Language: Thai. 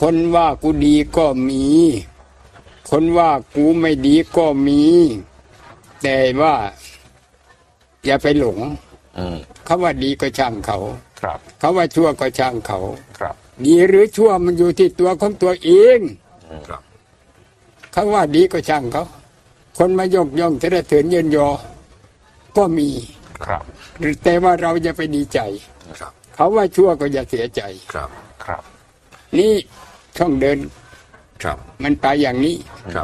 คนว่ากูดีก็มี คนว่ากูไม่ดีก็มี แต่ว่า อย่าไปหลงอืมเขาว่าดีก็ช่างเขาครับเขาว่าชั่วก็ช่างเขาครับ ดีหรือชั่วมันอยู่ที่ตัวของตัวเองครับเขาว่าดีก็ช่างเขา คนมายกย่องจะได้เถินเยินยอ ก็มีครับ แต่ว่าเราจะไปดีใจ ครับ เขาว่าชั่วก็อย่าเสียใจครับ ครับ นี่ ช่องเดิน ครับ มันไปอย่างนี้ ครับ